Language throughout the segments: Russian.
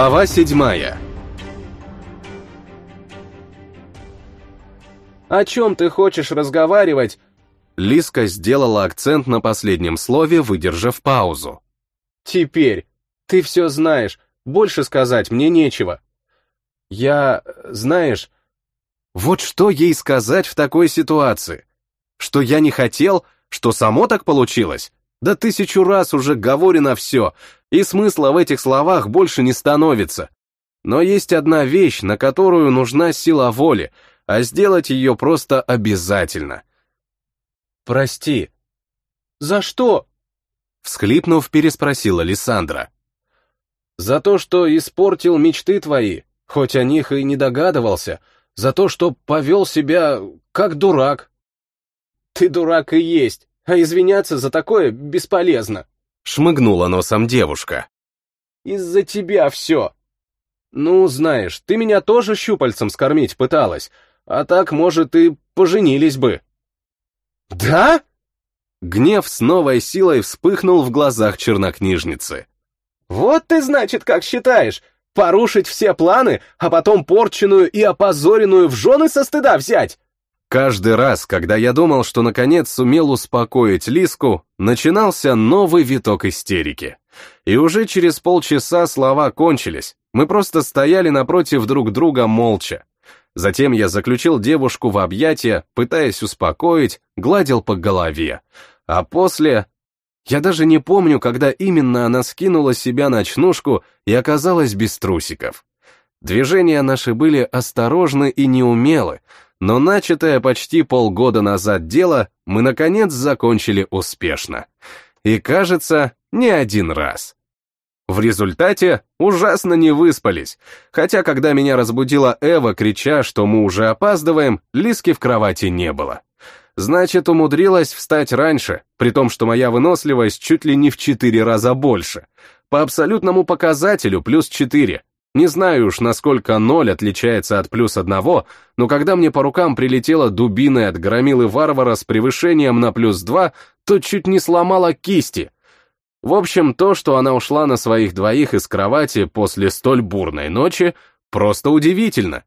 Глава седьмая «О чем ты хочешь разговаривать?» Лиска сделала акцент на последнем слове, выдержав паузу. «Теперь. Ты все знаешь. Больше сказать мне нечего. Я... знаешь...» Вот что ей сказать в такой ситуации? Что я не хотел, что само так получилось? Да тысячу раз уже говорено все, и смысла в этих словах больше не становится. Но есть одна вещь, на которую нужна сила воли, а сделать ее просто обязательно. «Прости». «За что?» Всхлипнув, переспросила Лиссандра. «За то, что испортил мечты твои, хоть о них и не догадывался, за то, что повел себя как дурак». «Ты дурак и есть, а извиняться за такое бесполезно», — шмыгнула носом девушка. «Из-за тебя все». «Ну, знаешь, ты меня тоже щупальцем скормить пыталась, а так, может, и поженились бы». «Да?» Гнев с новой силой вспыхнул в глазах чернокнижницы. «Вот ты, значит, как считаешь, порушить все планы, а потом порченную и опозоренную в жены со стыда взять?» Каждый раз, когда я думал, что наконец сумел успокоить Лиску, начинался новый виток истерики. И уже через полчаса слова кончились, мы просто стояли напротив друг друга молча. Затем я заключил девушку в объятия, пытаясь успокоить, гладил по голове. А после... Я даже не помню, когда именно она скинула себя ночнушку и оказалась без трусиков. Движения наши были осторожны и неумелы, но начатое почти полгода назад дело мы, наконец, закончили успешно. И, кажется, не один раз. В результате ужасно не выспались, хотя когда меня разбудила Эва, крича, что мы уже опаздываем, Лиски в кровати не было. Значит, умудрилась встать раньше, при том, что моя выносливость чуть ли не в четыре раза больше. По абсолютному показателю плюс четыре, не знаю уж, насколько ноль отличается от плюс одного, но когда мне по рукам прилетела дубиной от громилы варвара с превышением на плюс два, то чуть не сломала кисти. В общем, то, что она ушла на своих двоих из кровати после столь бурной ночи, просто удивительно.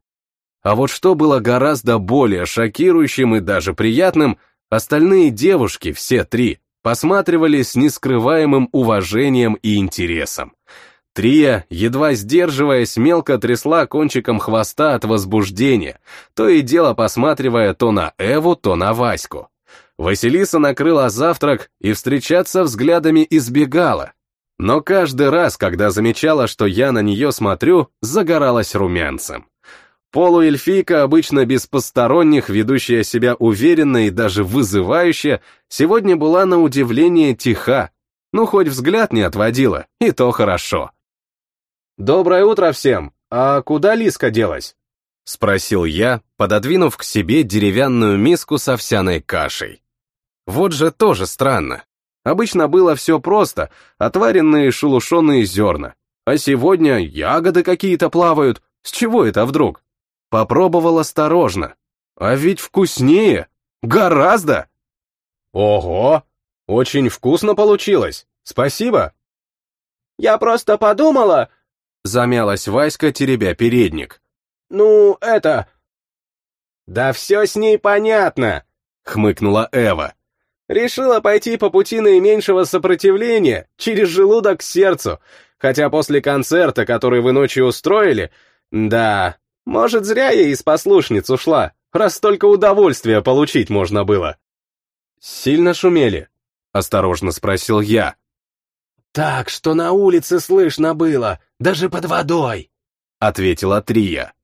А вот что было гораздо более шокирующим и даже приятным, остальные девушки, все три, посматривали с нескрываемым уважением и интересом. Трия, едва сдерживаясь, мелко трясла кончиком хвоста от возбуждения, то и дело посматривая то на Эву, то на Ваську. Василиса накрыла завтрак и встречаться взглядами избегала. Но каждый раз, когда замечала, что я на нее смотрю, загоралась румянцем. Полуэльфийка, обычно без посторонних, ведущая себя уверенно и даже вызывающе, сегодня была на удивление тиха. Ну, хоть взгляд не отводила, и то хорошо. «Доброе утро всем! А куда Лиска делась?» — спросил я, пододвинув к себе деревянную миску с овсяной кашей. Вот же тоже странно. Обычно было все просто, отваренные шелушеные зерна. А сегодня ягоды какие-то плавают. С чего это вдруг? Попробовал осторожно. А ведь вкуснее. Гораздо. Ого! Очень вкусно получилось. Спасибо. Я просто подумала, Замялась Васька, теребя передник. «Ну, это...» «Да все с ней понятно», — хмыкнула Эва. «Решила пойти по пути наименьшего сопротивления, через желудок к сердцу, хотя после концерта, который вы ночью устроили, да, может, зря я из послушниц ушла, раз столько удовольствия получить можно было». «Сильно шумели?» — осторожно спросил я. «Так, что на улице слышно было, даже под водой», — ответила Трия.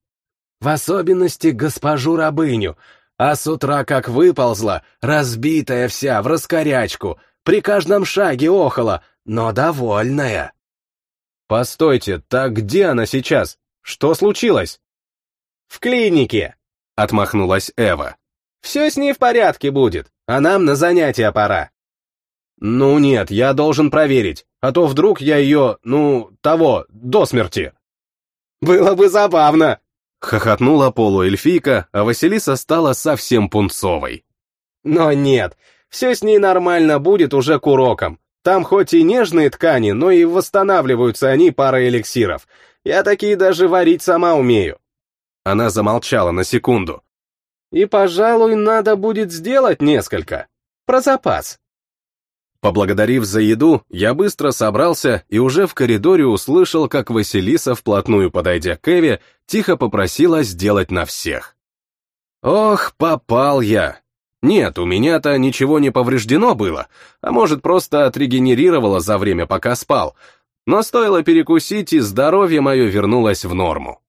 «В особенности госпожу рабыню, а с утра как выползла, разбитая вся, в раскорячку, при каждом шаге охала, но довольная». «Постойте, так где она сейчас? Что случилось?» «В клинике», — отмахнулась Эва. «Все с ней в порядке будет, а нам на занятия пора». «Ну нет, я должен проверить, а то вдруг я ее, ну, того, до смерти». «Было бы забавно!» Хохотнула полуэльфийка, а Василиса стала совсем пунцовой. «Но нет, все с ней нормально будет уже к урокам. Там хоть и нежные ткани, но и восстанавливаются они парой эликсиров. Я такие даже варить сама умею. Она замолчала на секунду. И, пожалуй, надо будет сделать несколько. Про запас. Поблагодарив за еду, я быстро собрался и уже в коридоре услышал, как Василиса, вплотную подойдя к Эве, тихо попросила сделать на всех. Ох, попал я. Нет, у меня-то ничего не повреждено было, а может, просто отрегенерировало за время, пока спал, но стоило перекусить, и здоровье мое вернулось в норму.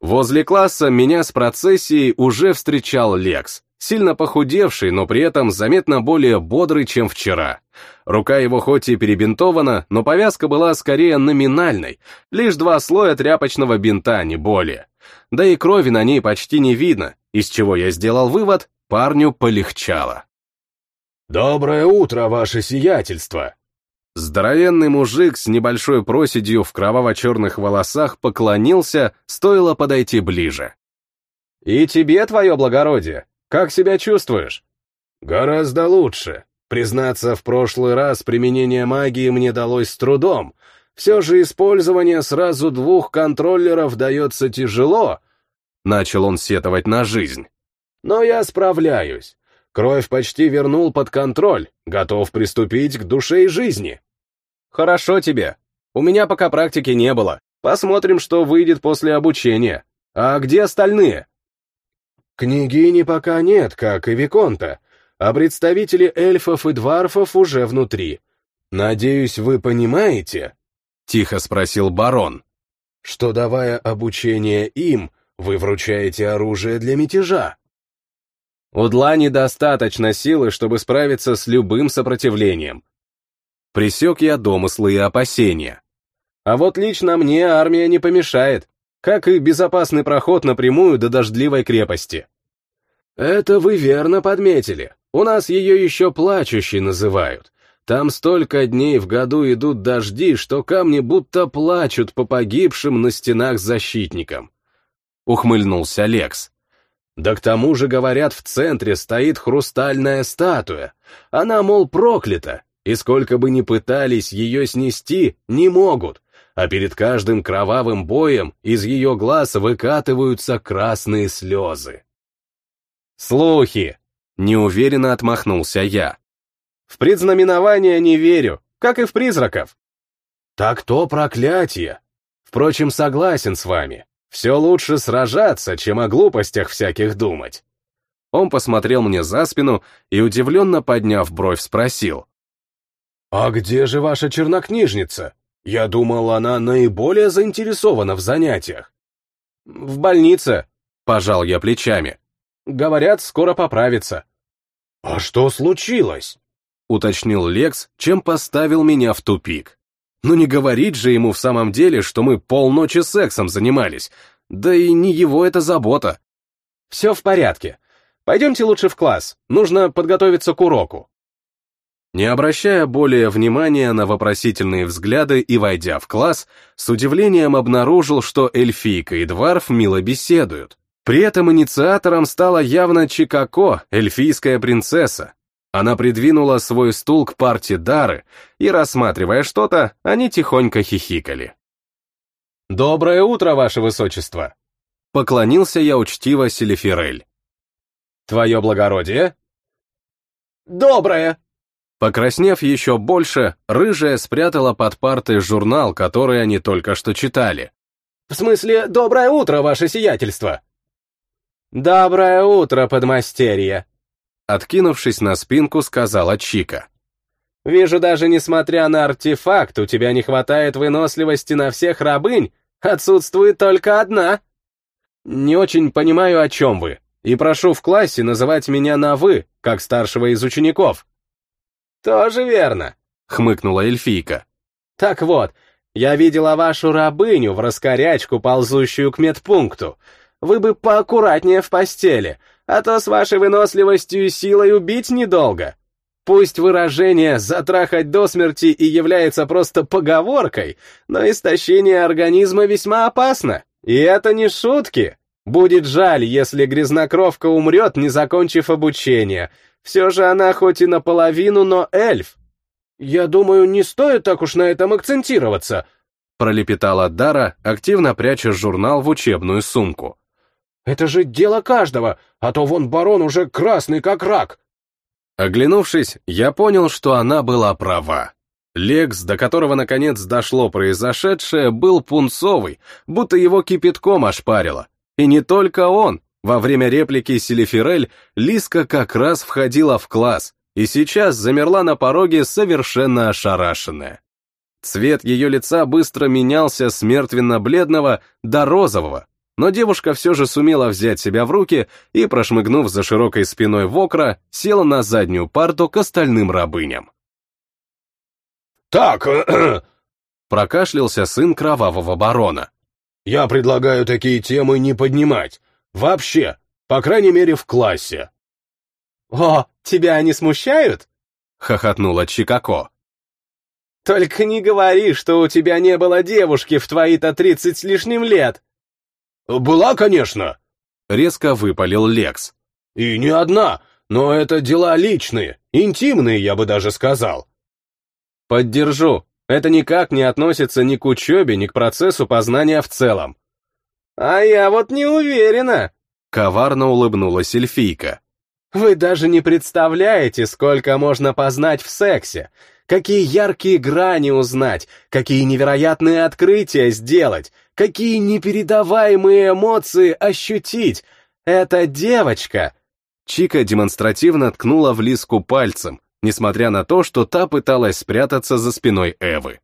Возле класса меня с процессией уже встречал Лекс, сильно похудевший, но при этом заметно более бодрый, чем вчера. Рука его хоть и перебинтована, но повязка была скорее номинальной, лишь два слоя тряпочного бинта, не более. Да и крови на ней почти не видно, из чего я сделал вывод, парню полегчало. «Доброе утро, ваше сиятельство!» Здоровенный мужик с небольшой проседью в кроваво-черных волосах поклонился, стоило подойти ближе. «И тебе, твое благородие, как себя чувствуешь?» «Гораздо лучше. Признаться, в прошлый раз применение магии мне далось с трудом. Все же использование сразу двух контроллеров дается тяжело». Начал он сетовать на жизнь. «Но я справляюсь. Кровь почти вернул под контроль, готов приступить к душе и жизни». Хорошо тебе. У меня пока практики не было. Посмотрим, что выйдет после обучения. А где остальные? Княгини пока нет, как и Виконта, а представители эльфов и дварфов уже внутри. Надеюсь, вы понимаете? Тихо спросил барон. Что, давая обучение им, вы вручаете оружие для мятежа. У Дла недостаточно силы, чтобы справиться с любым сопротивлением. Присек я домыслы и опасения. А вот лично мне армия не помешает, как и безопасный проход напрямую до дождливой крепости. Это вы верно подметили. У нас ее еще плачущей называют. Там столько дней в году идут дожди, что камни будто плачут по погибшим на стенах защитникам. Ухмыльнулся Лекс. Да к тому же, говорят, в центре стоит хрустальная статуя. Она, мол, проклята, и сколько бы ни пытались ее снести, не могут, а перед каждым кровавым боем из ее глаз выкатываются красные слезы. «Слухи!» — неуверенно отмахнулся я. «В предзнаменование не верю, как и в призраков». «Так то проклятие! Впрочем, согласен с вами. Все лучше сражаться, чем о глупостях всяких думать». Он посмотрел мне за спину и, удивленно подняв бровь, спросил. «А где же ваша чернокнижница? Я думал, она наиболее заинтересована в занятиях». «В больнице», — пожал я плечами. «Говорят, скоро поправится». «А что случилось?» — уточнил Лекс, чем поставил меня в тупик. «Ну не говорить же ему в самом деле, что мы полночи сексом занимались. Да и не его это забота». «Все в порядке. Пойдемте лучше в класс. Нужно подготовиться к уроку». Не обращая более внимания на вопросительные взгляды и войдя в класс, с удивлением обнаружил, что эльфийка и дварф мило беседуют. При этом инициатором стала явно Чикако, эльфийская принцесса. Она придвинула свой стул к парте Дары, и, рассматривая что-то, они тихонько хихикали. «Доброе утро, ваше высочество!» Поклонился я учтиво Селефирель. «Твое благородие?» «Доброе!» Покраснев еще больше, рыжая спрятала под партой журнал, который они только что читали. «В смысле, доброе утро, ваше сиятельство!» «Доброе утро, подмастерье!» Откинувшись на спинку, сказала Чика. «Вижу, даже несмотря на артефакт, у тебя не хватает выносливости на всех рабынь, отсутствует только одна!» «Не очень понимаю, о чем вы, и прошу в классе называть меня на «вы», как старшего из учеников». «Тоже верно», — хмыкнула эльфийка. «Так вот, я видела вашу рабыню в раскорячку, ползущую к медпункту. Вы бы поаккуратнее в постели, а то с вашей выносливостью и силой убить недолго. Пусть выражение «затрахать до смерти» и является просто поговоркой, но истощение организма весьма опасно. И это не шутки. Будет жаль, если грязнокровка умрет, не закончив обучение, все же она хоть и наполовину, но эльф. Я думаю, не стоит так уж на этом акцентироваться. пролепетала Дара, активно пряча журнал в учебную сумку. «Это же дело каждого, а то вон барон уже красный как рак!» Оглянувшись, я понял, что она была права. Лекс, до которого наконец дошло произошедшее, был пунцовый, будто его кипятком ошпарило. И не только он. Во время реплики Селиферель Лиска как раз входила в класс, и сейчас замерла на пороге совершенно ошарашенная. Цвет ее лица быстро менялся с мертвенно-бледного до розового, но девушка все же сумела взять себя в руки и, прошмыгнув за широкой спиной Вокра, села на заднюю парту к остальным рабыням. «Так...» прокашлялся сын кровавого барона. «Я предлагаю такие темы не поднимать. Вообще, по крайней мере, в классе». «О, тебя они смущают?» — хохотнула Чикако. Только не говори, что у тебя не было девушки в твои-то тридцать с лишним лет. Была, конечно. Резко выпалил Лекс. И не одна, но это дела личные, интимные, я бы даже сказал. Поддержу. Это никак не относится ни к учебе, ни к процессу познания в целом. А я вот не уверена. Коварно улыбнулась эльфийка. Вы даже не представляете, сколько можно познать в сексе какие яркие грани узнать, какие невероятные открытия сделать, какие непередаваемые эмоции ощутить. Эта девочка... Чика демонстративно ткнула в Лиску пальцем, несмотря на то, что та пыталась спрятаться за спиной Эвы.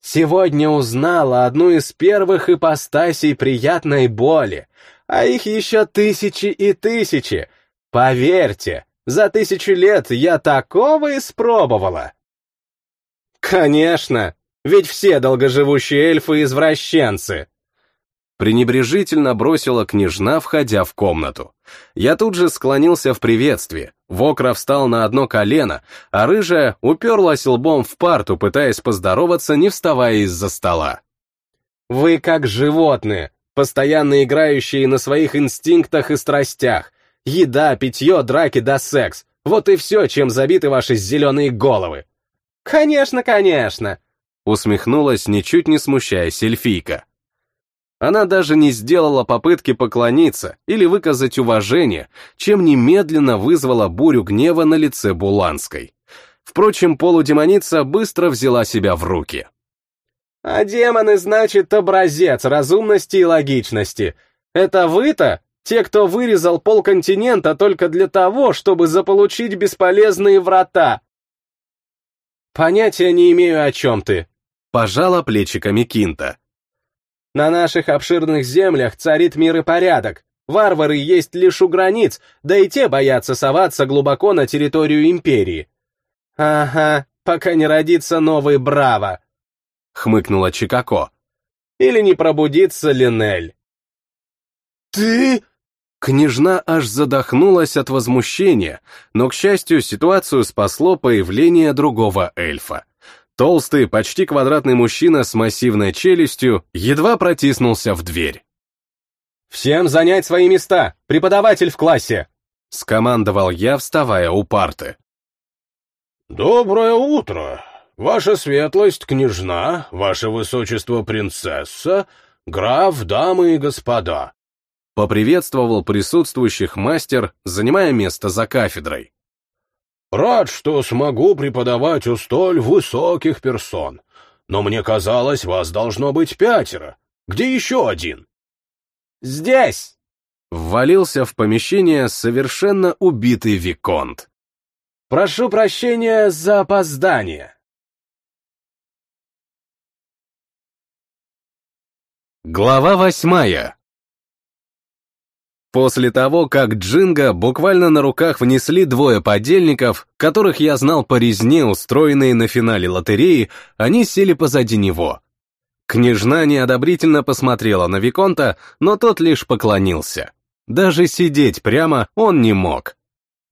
Сегодня узнала одну из первых ипостасей приятной боли, а их еще тысячи и тысячи. Поверьте, за тысячу лет я такого испробовала. Конечно, ведь все долгоживущие эльфы извращенцы. Пренебрежительно бросила княжна, входя в комнату. Я тут же склонился в приветствии. Вокра встал на одно колено, а рыжая уперлась лбом в парту, пытаясь поздороваться, не вставая из-за стола. «Вы как животные, постоянно играющие на своих инстинктах и страстях. Еда, питье, драки да секс. Вот и все, чем забиты ваши зеленые головы. «Конечно, конечно!» усмехнулась, ничуть не смущаясь эльфийка. Она даже не сделала попытки поклониться или выказать уважение, чем немедленно вызвала бурю гнева на лице Буланской. Впрочем, полудемоница быстро взяла себя в руки. «А демоны, значит, образец разумности и логичности. Это вы-то, те, кто вырезал полконтинента только для того, чтобы заполучить бесполезные врата?» «Понятия не имею, о чем ты», — пожала плечиками Кинта. «На наших обширных землях царит мир и порядок. Варвары есть лишь у границ, да и те боятся соваться глубоко на территорию империи». «Ага, пока не родится новый Браво», — хмыкнула Чикако. «Или не пробудится Линель». «Ты...» Княжна аж задохнулась от возмущения, но, к счастью, ситуацию спасло появление другого эльфа. Толстый, почти квадратный мужчина с массивной челюстью едва протиснулся в дверь. «Всем занять свои места! Преподаватель в классе!» — скомандовал я, вставая у парты. «Доброе утро! Ваша светлость, княжна, ваше высочество, принцесса, граф, дамы и господа!» Поприветствовал присутствующих мастер, занимая место за кафедрой. «Рад, что смогу преподавать у столь высоких персон. Но мне казалось, вас должно быть пятеро. Где еще один?» «Здесь!» Ввалился в помещение совершенно убитый Виконт. «Прошу прощения за опоздание». Глава восьмая После того, как Джинга буквально на руках внесли двое подельников, которых я знал по резне, устроенные на финале лотереи, они сели позади него. Княжна неодобрительно посмотрела на Виконта, но тот лишь поклонился. Даже сидеть прямо он не мог.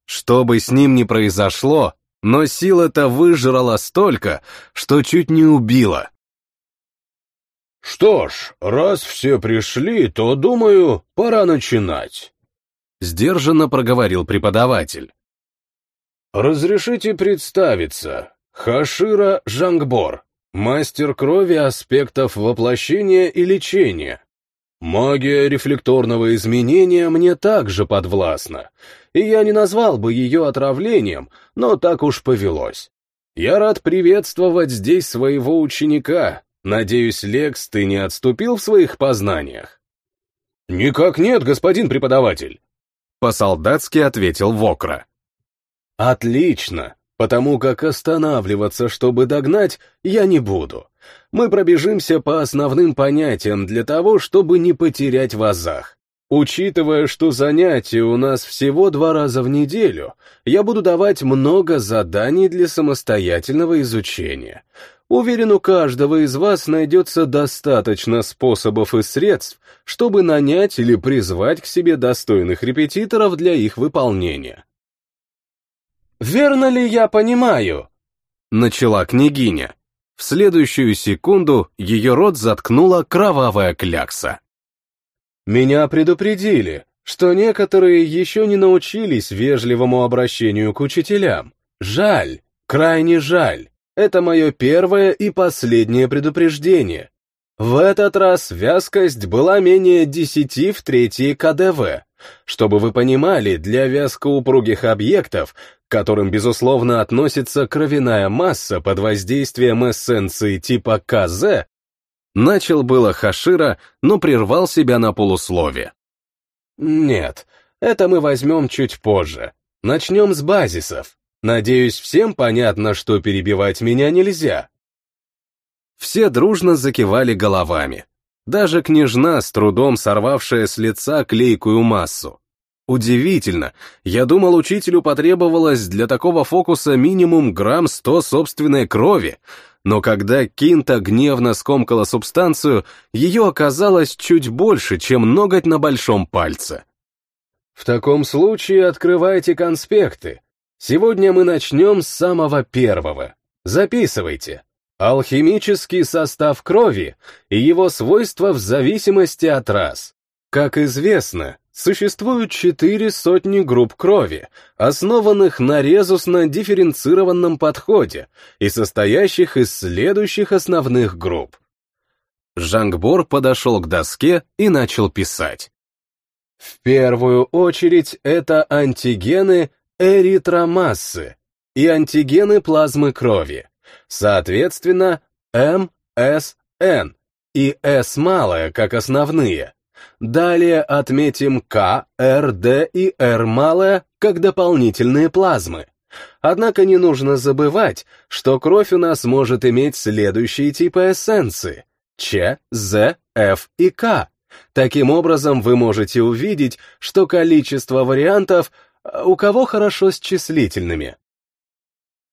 Что бы с ним ни произошло, но сила-то выжрала столько, что чуть не убила. «Что ж, раз все пришли, то, думаю, пора начинать», — сдержанно проговорил преподаватель. «Разрешите представиться. Хашира Жангбор, Мастер крови аспектов воплощения и лечения. Магия рефлекторного изменения мне также подвластна, и я не назвал бы ее отравлением, но так уж повелось. Я рад приветствовать здесь своего ученика. Надеюсь, Лекс, ты не отступил в своих познаниях? Никак нет, господин преподаватель. По-солдатски ответил Вокра. Отлично, потому как останавливаться, чтобы догнать, я не буду. Мы пробежимся по основным понятиям для того, чтобы не потерять в азах. Учитывая, что занятия у нас всего два раза в неделю, я буду давать много заданий для самостоятельного изучения. Уверен, у каждого из вас найдется достаточно способов и средств, чтобы нанять или призвать к себе достойных репетиторов для их выполнения. «Верно ли я понимаю?» Начала княгиня. В следующую секунду ее рот заткнула кровавая клякса. Меня предупредили, что некоторые еще не научились вежливому обращению к учителям. Жаль, крайне жаль. Это мое первое и последнее предупреждение. В этот раз вязкость была менее 10 в третьей КДВ. Чтобы вы понимали, для вязкоупругих объектов к которым, безусловно, относится кровяная масса под воздействием эссенции типа КЗ, начал было Хашира, но прервал себя на полуслове. Нет, это мы возьмем чуть позже. Начнем с базисов. Надеюсь, всем понятно, что перебивать меня нельзя. Все дружно закивали головами. Даже княжна, с трудом сорвавшая с лица клейкую массу. Удивительно, я думал, учителю потребовалось для такого фокуса минимум грамм сто собственной крови, но когда Кинта гневно скомкала субстанцию, ее оказалось чуть больше, чем ноготь на большом пальце. В таком случае открывайте конспекты. Сегодня мы начнем с самого первого. Записывайте. Алхимический состав крови и его свойства в зависимости от рас. Как известно, существуют четыре сотни групп крови, основанных на резусно-дифференцированном подходе и состоящих из следующих основных групп. Жангбор подошел к доске и начал писать. В первую очередь это антигены эритромассы и антигены плазмы крови, соответственно, М, С, Н и С малая как основные, Далее отметим К, Р, Д и Р малое как дополнительные плазмы. Однако не нужно забывать, что кровь у нас может иметь следующие типы эссенции – Ч, З, Ф и К. Таким образом, вы можете увидеть, что количество вариантов у кого хорошо с числительными.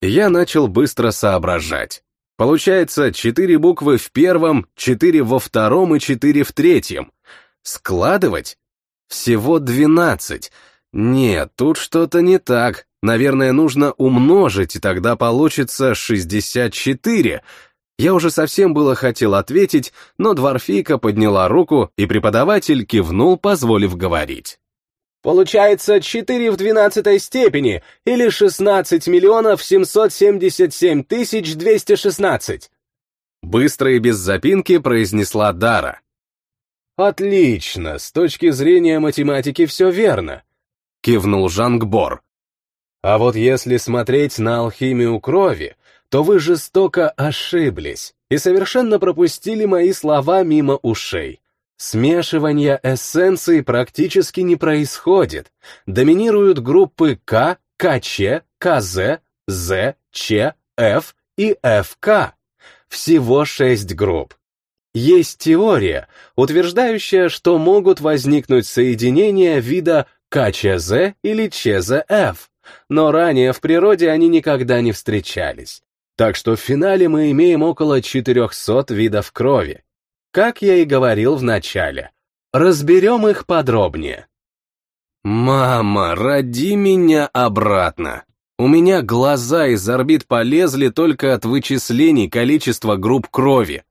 Я начал быстро соображать. Получается, четыре буквы в первом, четыре во втором и четыре в третьем. Складывать? Всего двенадцать. Нет, тут что-то не так. Наверное, нужно умножить, и тогда получится шестьдесят четыре. Я уже совсем было хотел ответить, но Дворфийка подняла руку, и преподаватель кивнул, позволив говорить. Получается 4 в двенадцатой степени, или 16 миллионов 777 тысяч 216. Быстро и без запинки произнесла Дара. Отлично, с точки зрения математики все верно, кивнул Жангбор. А вот если смотреть на алхимию крови, то вы жестоко ошиблись и совершенно пропустили мои слова мимо ушей. Смешивание эссенций практически не происходит. Доминируют группы К, КЧ, КЗ, З, Ч, Ф и ФК. Всего шесть групп. Есть теория, утверждающая, что могут возникнуть соединения вида КЧЗ или ЧЗФ, но ранее в природе они никогда не встречались. Так что в финале мы имеем около 400 видов крови. Как я и говорил в начале. Разберем их подробнее. «Мама, роди меня обратно!» У меня глаза из орбит полезли только от вычислений количества групп крови.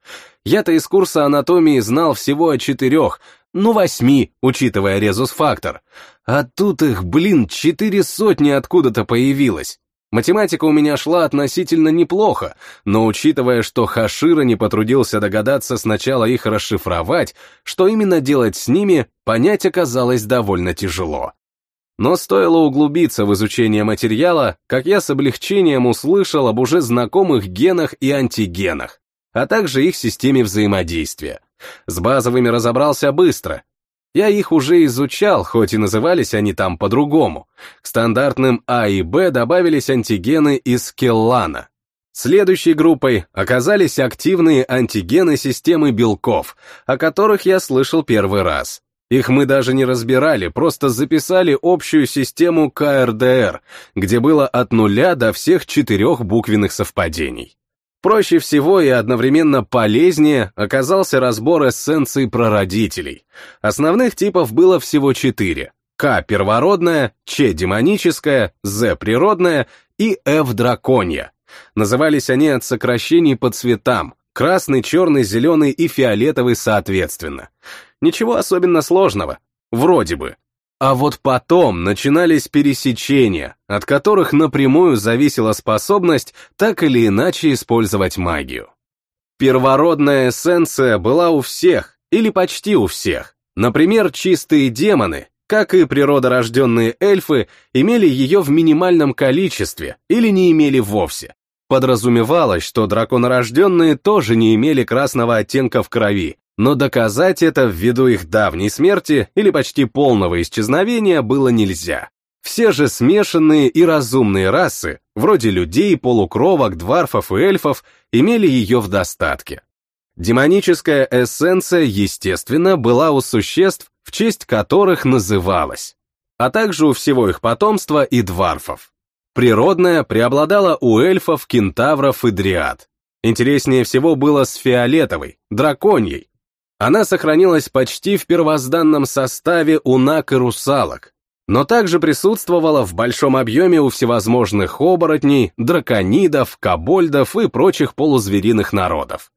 Я-то из курса анатомии знал всего о четырех, ну восьми, учитывая резус-фактор. А тут их, блин, четыре сотни откуда-то появилось. Математика у меня шла относительно неплохо, но учитывая, что Хашира не потрудился догадаться сначала их расшифровать, что именно делать с ними, понять оказалось довольно тяжело. Но стоило углубиться в изучение материала, как я с облегчением услышал об уже знакомых генах и антигенах, а также их системе взаимодействия. С базовыми разобрался быстро, я их уже изучал, хоть и назывались они там по-другому. К стандартным А и Б добавились антигены из Келлана. Следующей группой оказались активные антигены системы белков, о которых я слышал первый раз. Их мы даже не разбирали, просто записали общую систему КРДР, где было от нуля до всех четырех буквенных совпадений. Проще всего и одновременно полезнее оказался разбор эссенций прародителей. Основных типов было всего четыре. К – первородная, Ч – демоническая, З – природная и Ф – драконья. Назывались они от сокращений по цветам – красный, черный, зеленый и фиолетовый соответственно. Ничего особенно сложного. Вроде бы. А вот потом начинались пересечения, от которых напрямую зависела способность так или иначе использовать магию. Первородная эссенция была у всех, или почти у всех. Например, чистые демоны, как и природорожденные эльфы, имели ее в минимальном количестве или не имели вовсе. Подразумевалось, что драконорожденные тоже не имели красного оттенка в крови, но доказать это ввиду их давней смерти или почти полного исчезновения было нельзя. Все же смешанные и разумные расы, вроде людей, полукровок, дварфов и эльфов, имели ее в достатке. Демоническая эссенция, естественно, была у существ, в честь которых называлась, а также у всего их потомства и дварфов. Природная преобладала у эльфов, кентавров и дриад. Интереснее всего было с фиолетовой, драконьей, она сохранилась почти в первозданном составе у нак и русалок, но также присутствовала в большом объеме у всевозможных оборотней, драконидов, кобольдов и прочих полузвериных народов.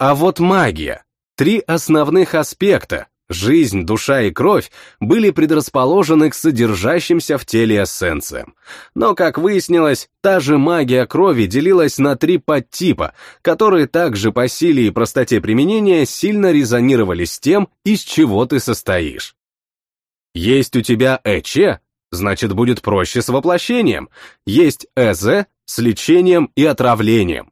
А вот магия. Три основных аспекта — жизнь, душа и кровь — были предрасположены к содержащимся в теле эссенциям. Но, как выяснилось, та же магия крови делилась на три подтипа, которые также по силе и простоте применения сильно резонировали с тем, из чего ты состоишь. Есть у тебя ЭЧ, значит будет проще с воплощением. Есть ЭЗ с лечением и отравлением.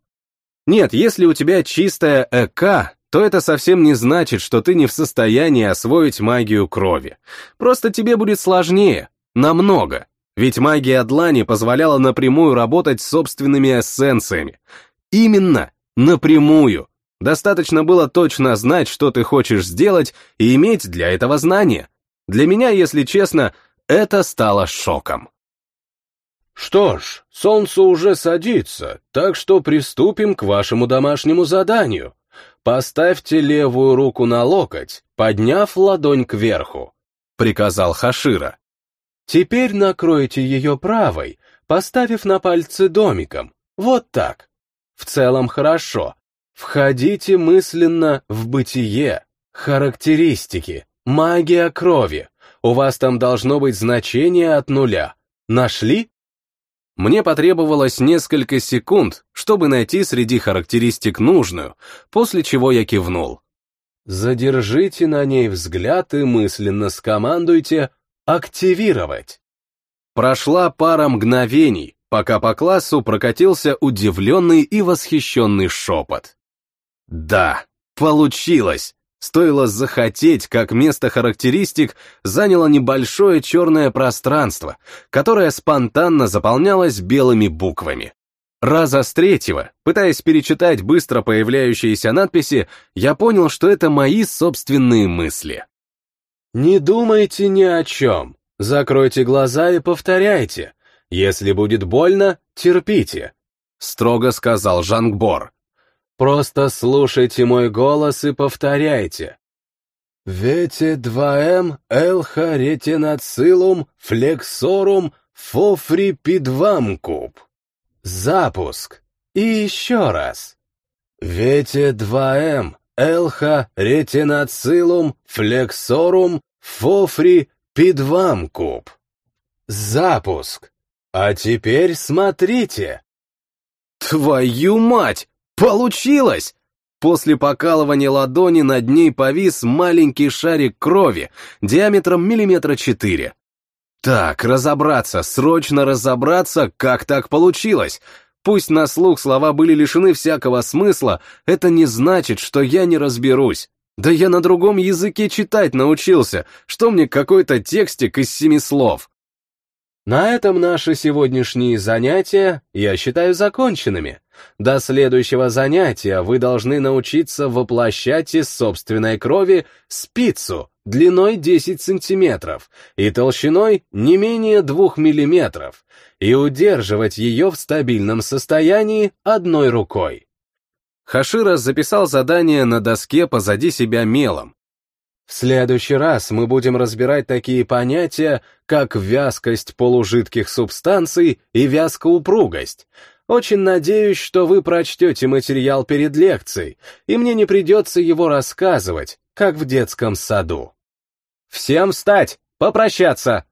Нет, если у тебя чистая ЭК, то это совсем не значит, что ты не в состоянии освоить магию крови. Просто тебе будет сложнее, намного. Ведь магия длани позволяла напрямую работать с собственными эссенциями. Именно, напрямую. Достаточно было точно знать, что ты хочешь сделать, и иметь для этого знания. Для меня, если честно, это стало шоком. Что ж, солнце уже садится, так что приступим к вашему домашнему заданию. «Поставьте левую руку на локоть, подняв ладонь кверху», — приказал Хашира. «Теперь накройте ее правой, поставив на пальцы домиком. Вот так. В целом хорошо. Входите мысленно в бытие. Характеристики. Магия крови. У вас там должно быть значение от нуля. Нашли? Мне потребовалось несколько секунд, чтобы найти среди характеристик нужную, после чего я кивнул. Задержите на ней взгляд и мысленно скомандуйте «Активировать». Прошла пара мгновений, пока по классу прокатился удивленный и восхищенный шепот. Да, получилось! Стоило захотеть, как место характеристик заняло небольшое черное пространство, которое спонтанно заполнялось белыми буквами. Раза с третьего, пытаясь перечитать быстро появляющиеся надписи, я понял, что это мои собственные мысли. «Не думайте ни о чем. Закройте глаза и повторяйте. Если будет больно, терпите», — строго сказал Жангбор. Просто слушайте мой голос и повторяйте. Вете 2М элха ретинацилум флексорум фофрипидвамкуб. Запуск. И еще раз. Вете 2М элха ретинацилум флексорум фофрипидвамкуб. Запуск. А теперь смотрите. Твою мать! Получилось! После покалывания ладони над ней повис маленький шарик крови диаметром миллиметра четыре. Так, разобраться, срочно разобраться, как так получилось. Пусть на слух слова были лишены всякого смысла, это не значит, что я не разберусь. Да я на другом языке читать научился, что мне какой-то текстик из семи слов. На этом наши сегодняшние занятия я считаю законченными. До следующего занятия вы должны научиться воплощать из собственной крови спицу длиной 10 сантиметров и толщиной не менее 2 миллиметров и удерживать ее в стабильном состоянии одной рукой. Хашира записал задание на доске позади себя мелом. В следующий раз мы будем разбирать такие понятия, как вязкость полужидких субстанций и вязкоупругость. Очень надеюсь, что вы прочтете материал перед лекцией, и мне не придется его рассказывать, как в детском саду. Всем встать! Попрощаться!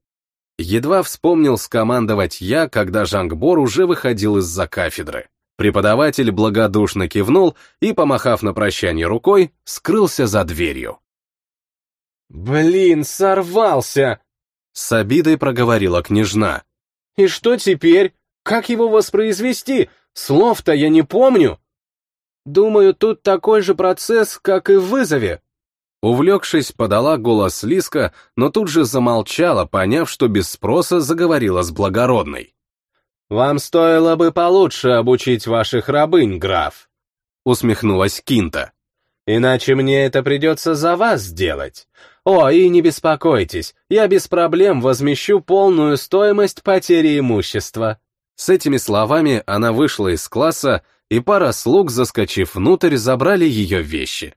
Едва вспомнил скомандовать я, когда Жангбор уже выходил из-за кафедры. Преподаватель благодушно кивнул и, помахав на прощание рукой, скрылся за дверью. «Блин, сорвался!» С обидой проговорила княжна. «И что теперь? Как его воспроизвести? Слов-то я не помню!» «Думаю, тут такой же процесс, как и в вызове». Увлекшись, подала голос Лиска, но тут же замолчала, поняв, что без спроса заговорила с благородной. «Вам стоило бы получше обучить ваших рабынь, граф», — усмехнулась Кинта. «Иначе мне это придется за вас сделать. О, и не беспокойтесь, я без проблем возмещу полную стоимость потери имущества». С этими словами она вышла из класса, и пара слуг, заскочив внутрь, забрали ее вещи.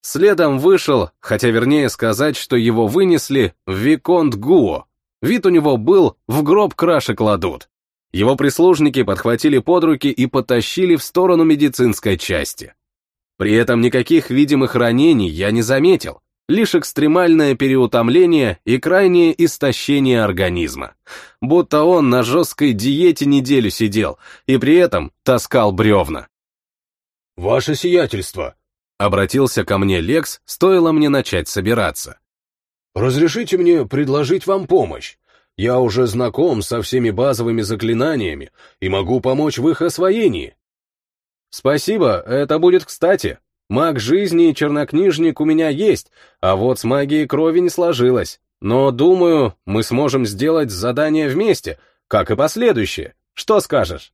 Следом вышел, хотя вернее сказать, что его вынесли, Виконт Гуо. Вид у него был, в гроб краши кладут. Его прислужники подхватили под руки и потащили в сторону медицинской части. При этом никаких видимых ранений я не заметил, лишь экстремальное переутомление и крайнее истощение организма. Будто он на жесткой диете неделю сидел и при этом таскал бревна. «Ваше сиятельство!» — обратился ко мне Лекс, стоило мне начать собираться. «Разрешите мне предложить вам помощь? Я уже знаком со всеми базовыми заклинаниями и могу помочь в их освоении. Спасибо, это будет кстати. Маг жизни и чернокнижник у меня есть, а вот с магией крови не сложилось. Но, думаю, мы сможем сделать задание вместе, как и последующие. Что скажешь?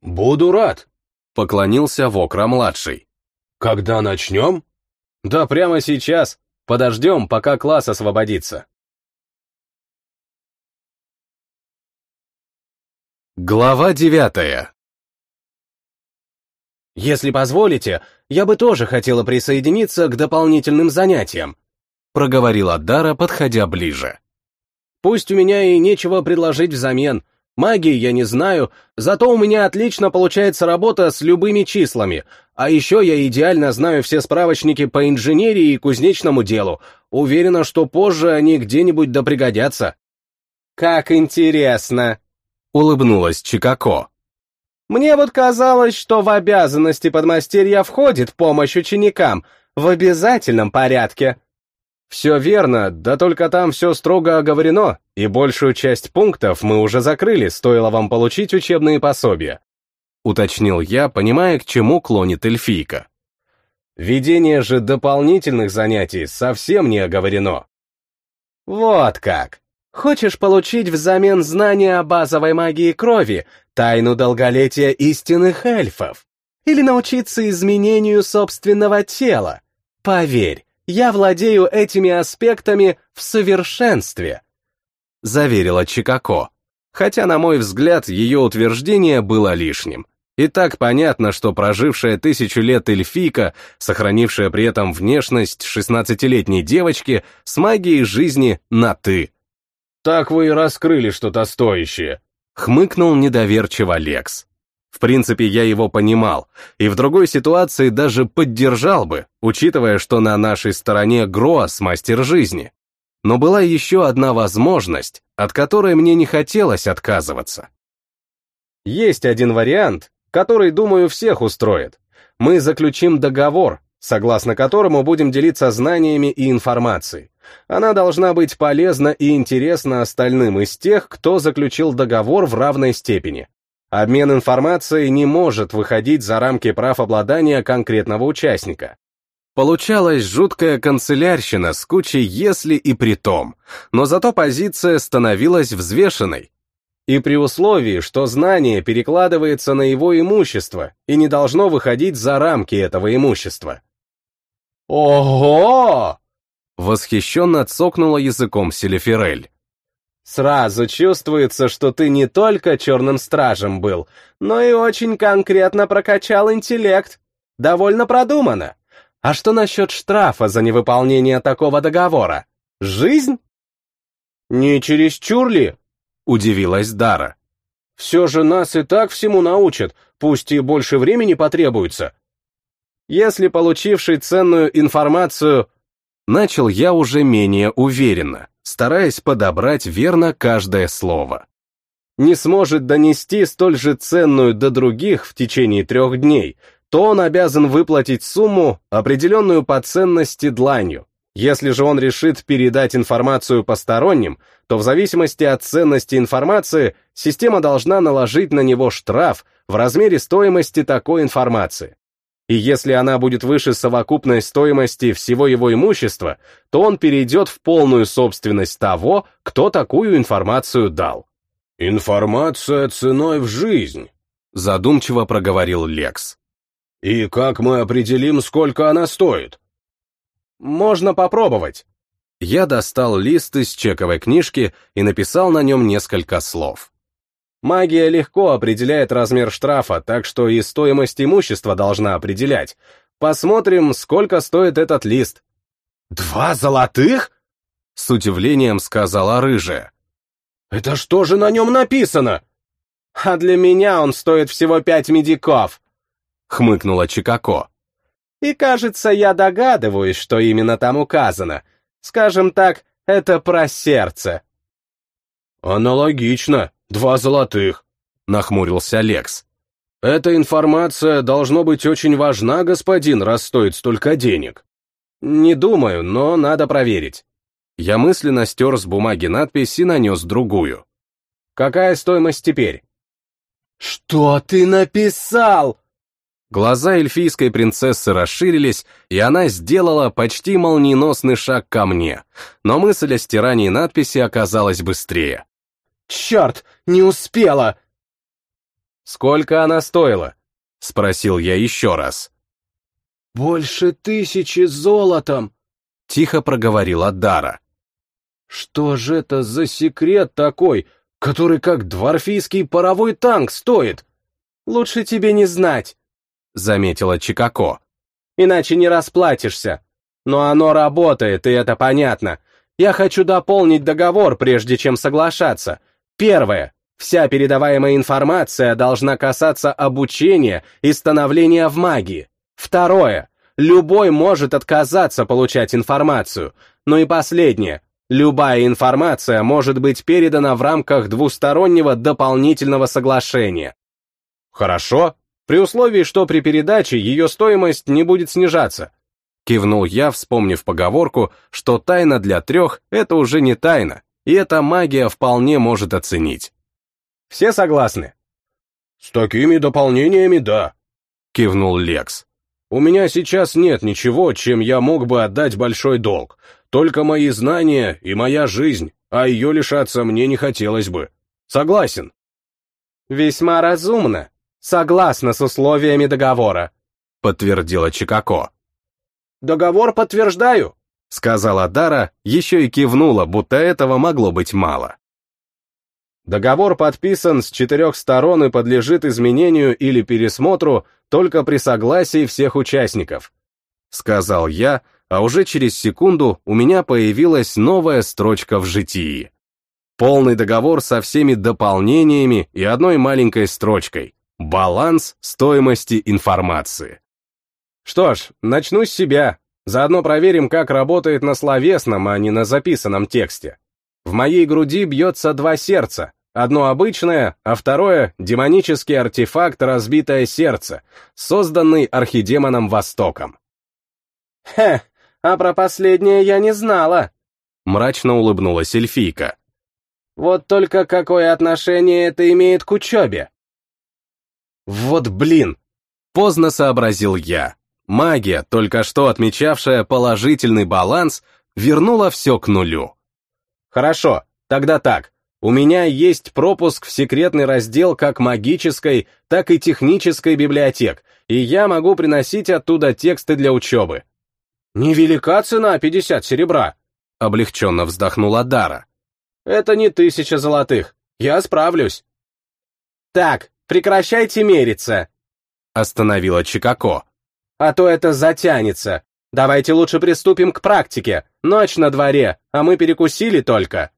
Буду рад, поклонился Вокра-младший. Когда начнем? Да прямо сейчас. Подождем, пока класс освободится. Глава девятая «Если позволите, я бы тоже хотела присоединиться к дополнительным занятиям», проговорила Дара, подходя ближе. «Пусть у меня и нечего предложить взамен. Магии я не знаю, зато у меня отлично получается работа с любыми числами, а еще я идеально знаю все справочники по инженерии и кузнечному делу. Уверена, что позже они где-нибудь да пригодятся». «Как интересно!» улыбнулась Чикако. «Мне вот казалось, что в обязанности подмастерья входит помощь ученикам в обязательном порядке». «Все верно, да только там все строго оговорено, и большую часть пунктов мы уже закрыли, стоило вам получить учебные пособия», уточнил я, понимая, к чему клонит эльфийка. «Ведение же дополнительных занятий совсем не оговорено». «Вот как!» Хочешь получить взамен знания о базовой магии крови, тайну долголетия истинных эльфов? Или научиться изменению собственного тела? Поверь, я владею этими аспектами в совершенстве. Заверила Чикако. Хотя, на мой взгляд, ее утверждение было лишним. И так понятно, что прожившая тысячу лет эльфийка, сохранившая при этом внешность шестнадцатилетней девочки, с магией жизни на «ты», так вы и раскрыли что-то стоящее. Хмыкнул недоверчиво Лекс. В принципе, я его понимал, и в другой ситуации даже поддержал бы, учитывая, что на нашей стороне Гроас мастер жизни. но была еще одна возможность, от которой мне не хотелось отказываться. Есть один вариант, который, думаю, всех устроит. Мы заключим договор, согласно которому будем делиться знаниями и информацией. Она должна быть полезна и интересна остальным из тех, кто заключил договор в равной степени. Обмен информацией не может выходить за рамки прав обладания конкретного участника. Получалась жуткая канцелярщина с кучей «если» и «притом», но зато позиция становилась взвешенной. И при условии, что знание перекладывается на его имущество и не должно выходить за рамки этого имущества. «Ого!» — восхищенно цокнула языком Селефирель. Сразу чувствуется, что ты не только черным стражем был, но и очень конкретно прокачал интеллект. Довольно продумано. А что насчет штрафа за невыполнение такого договора? Жизнь? Не чересчур ли? Удивилась Дара. Все же нас и так всему научат, пусть и больше времени потребуется. Если получивший ценную информацию... Начал я уже менее уверенно стараясь подобрать верно каждое слово. Не сможет донести столь же ценную до других в течение трех дней, то он обязан выплатить сумму, определенную по ценности дланью. Если же он решит передать информацию посторонним, то в зависимости от ценности информации система должна наложить на него штраф в размере стоимости такой информации и если она будет выше совокупной стоимости всего его имущества, то он перейдет в полную собственность того, кто такую информацию дал. «Информация ценой в жизнь», — задумчиво проговорил Лекс. «И как мы определим, сколько она стоит?» «Можно попробовать». Я достал лист из чековой книжки и написал на нем несколько слов. Магия легко определяет размер штрафа, так что и стоимость имущества должна определять. Посмотрим, сколько стоит этот лист. «Два золотых?» — с удивлением сказала рыжая. «Это что же на нем написано?» «А для меня он стоит всего пять медиков», — хмыкнула Чикако. «И кажется, я догадываюсь, что именно там указано. Скажем так, это про сердце». «Аналогично», «Два золотых», — нахмурился Лекс. «Эта информация должно быть очень важна, господин, раз стоит столько денег». «Не думаю, но надо проверить». Я мысленно стер с бумаги надпись и нанес другую. «Какая стоимость теперь?» «Что ты написал?» Глаза эльфийской принцессы расширились, и она сделала почти молниеносный шаг ко мне, но мысль о стирании надписи оказалась быстрее. Черт, не успела!» «Сколько она стоила?» — спросил я еще раз. «Больше тысячи золотом!» — тихо проговорила Дара. «Что же это за секрет такой, который как дворфийский паровой танк стоит?» «Лучше тебе не знать», — заметила Чикако. «Иначе не расплатишься. Но оно работает, и это понятно. Я хочу дополнить договор, прежде чем соглашаться. Первое. Вся передаваемая информация должна касаться обучения и становления в магии. Второе. Любой может отказаться получать информацию. Ну и последнее. Любая информация может быть передана в рамках двустороннего дополнительного соглашения. Хорошо, при условии, что при передаче ее стоимость не будет снижаться. Кивнул я, вспомнив поговорку, что тайна для трех — это уже не тайна, и эта магия вполне может оценить. Все согласны? С такими дополнениями, да, кивнул Лекс. У меня сейчас нет ничего, чем я мог бы отдать большой долг, только мои знания и моя жизнь, а ее лишаться мне не хотелось бы. Согласен. Весьма разумно. Согласна с условиями договора, подтвердила Чикако. Договор подтверждаю, — сказала Дара, еще и кивнула, будто этого могло быть мало. Договор подписан с четырех сторон и подлежит изменению или пересмотру только при согласии всех участников. Сказал я, а уже через секунду у меня появилась новая строчка в житии. Полный договор со всеми дополнениями и одной маленькой строчкой. Баланс стоимости информации. Что ж, начну с себя. Заодно проверим, как работает на словесном, а не на записанном тексте. В моей груди бьется два сердца. Одно обычное, а второе — демонический артефакт «Разбитое сердце», созданный архидемоном Востоком. «Хе, а про последнее я не знала», — мрачно улыбнулась эльфийка. «Вот только какое отношение это имеет к учебе?» «Вот блин!» — поздно сообразил я. Магия, только что отмечавшая положительный баланс, вернула все к нулю. Хорошо, тогда так. У меня есть пропуск в секретный раздел как магической, так и технической библиотек, и я могу приносить оттуда тексты для учебы. Невелика цена 50 серебра, облегченно вздохнула Дара. Это не тысяча золотых, я справлюсь. Так, прекращайте мериться, остановила Чикако. А то это затянется. Давайте лучше приступим к практике. Ночь на дворе, а мы перекусили только.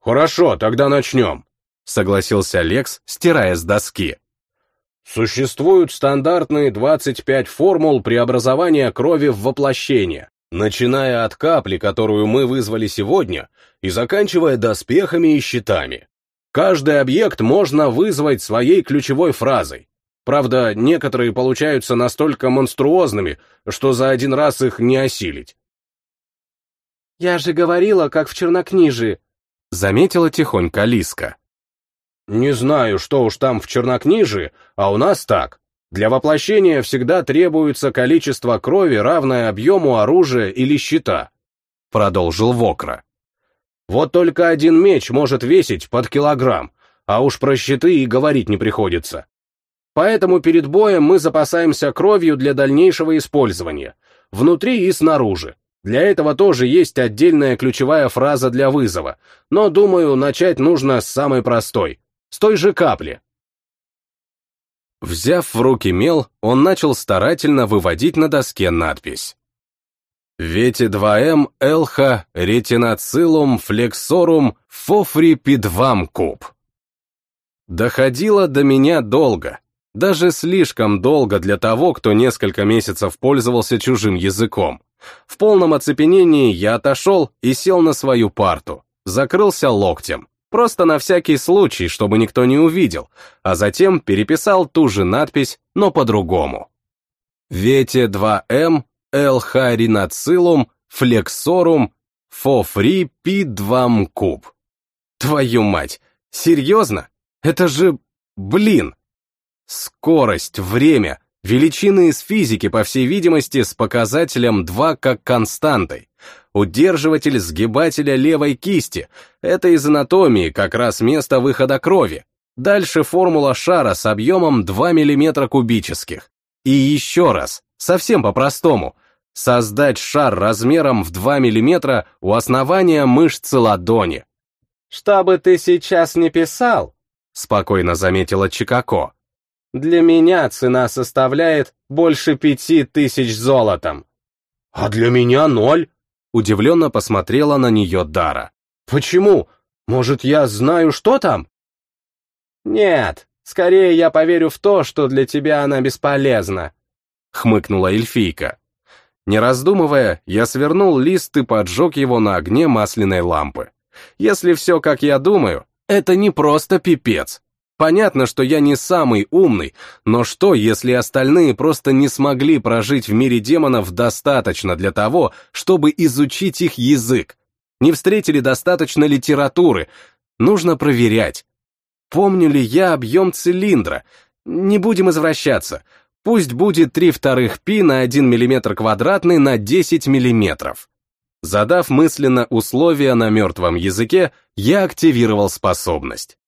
Хорошо, тогда начнем, согласился Лекс, стирая с доски. Существуют стандартные 25 формул преобразования крови в воплощение, начиная от капли, которую мы вызвали сегодня, и заканчивая доспехами и щитами. Каждый объект можно вызвать своей ключевой фразой. Правда, некоторые получаются настолько монструозными, что за один раз их не осилить. «Я же говорила, как в чернокнижии», — заметила тихонько Лиска. «Не знаю, что уж там в чернокнижии, а у нас так. Для воплощения всегда требуется количество крови, равное объему оружия или щита», — продолжил Вокра. «Вот только один меч может весить под килограмм, а уж про щиты и говорить не приходится. Поэтому перед боем мы запасаемся кровью для дальнейшего использования, внутри и снаружи. Для этого тоже есть отдельная ключевая фраза для вызова, но, думаю, начать нужно с самой простой, с той же капли. Взяв в руки мел, он начал старательно выводить на доске надпись. Вети 2М Элха Ретинацилум Флексорум Фофрипидвам Куб. Доходило до меня долго, даже слишком долго для того, кто несколько месяцев пользовался чужим языком. В полном оцепенении я отошел и сел на свою парту, закрылся локтем, просто на всякий случай, чтобы никто не увидел, а затем переписал ту же надпись, но по-другому. Вете 2М, Элхаринацилум, Флексорум, Фофри Пи-2 Куб. Твою мать, серьезно? Это же... Блин! Скорость, время, величины из физики, по всей видимости, с показателем 2 как константой. Удерживатель сгибателя левой кисти — это из анатомии как раз место выхода крови. Дальше формула шара с объемом 2 мм кубических. И еще раз, совсем по-простому, создать шар размером в 2 мм у основания мышцы ладони. «Что бы ты сейчас не писал», — спокойно заметила Чикако, для меня цена составляет больше пяти тысяч золотом. А для меня ноль. Удивленно посмотрела на нее Дара. Почему? Может, я знаю, что там? Нет, скорее я поверю в то, что для тебя она бесполезна. Хмыкнула эльфийка. Не раздумывая, я свернул лист и поджег его на огне масляной лампы. Если все как я думаю, это не просто пипец, Понятно, что я не самый умный, но что, если остальные просто не смогли прожить в мире демонов достаточно для того, чтобы изучить их язык? Не встретили достаточно литературы? Нужно проверять. Помню ли я объем цилиндра? Не будем извращаться. Пусть будет 3 вторых пи на 1 мм квадратный на 10 мм. Задав мысленно условия на мертвом языке, я активировал способность.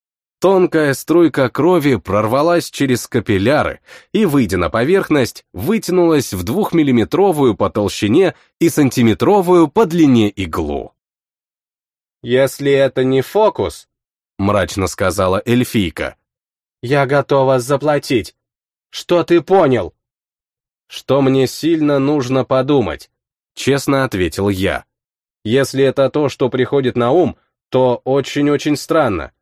Тонкая струйка крови прорвалась через капилляры и, выйдя на поверхность, вытянулась в двухмиллиметровую по толщине и сантиметровую по длине иглу. «Если это не фокус», — мрачно сказала эльфийка, — «я готова заплатить. Что ты понял?» «Что мне сильно нужно подумать», — честно ответил я. «Если это то, что приходит на ум, то очень-очень странно.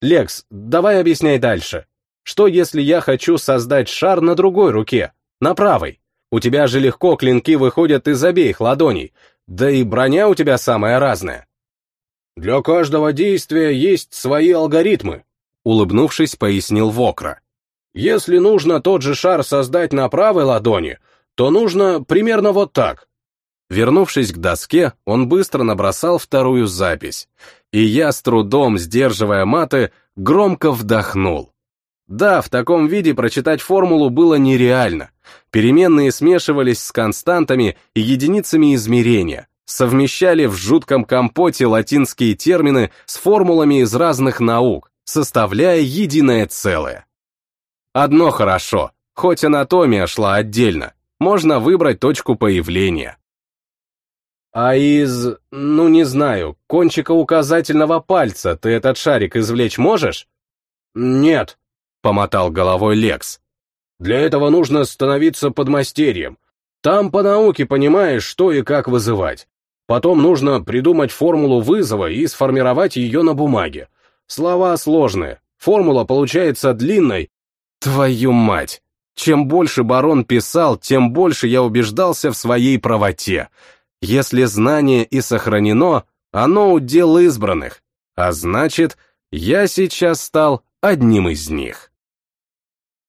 Лекс, давай объясняй дальше. Что если я хочу создать шар на другой руке, на правой? У тебя же легко клинки выходят из обеих ладоней, да и броня у тебя самая разная. Для каждого действия есть свои алгоритмы, улыбнувшись, пояснил Вокра. Если нужно тот же шар создать на правой ладони, то нужно примерно вот так. Вернувшись к доске, он быстро набросал вторую запись, и я, с трудом сдерживая маты, громко вдохнул. Да, в таком виде прочитать формулу было нереально. Переменные смешивались с константами и единицами измерения, совмещали в жутком компоте латинские термины с формулами из разных наук, составляя единое целое. Одно хорошо, хоть анатомия шла отдельно, можно выбрать точку появления. А из, ну не знаю, кончика указательного пальца ты этот шарик извлечь можешь? Нет, помотал головой Лекс. Для этого нужно становиться подмастерьем. Там по науке понимаешь, что и как вызывать. Потом нужно придумать формулу вызова и сформировать ее на бумаге. Слова сложные, формула получается длинной. Твою мать! Чем больше барон писал, тем больше я убеждался в своей правоте. Если знание и сохранено, оно удел избранных, а значит, я сейчас стал одним из них.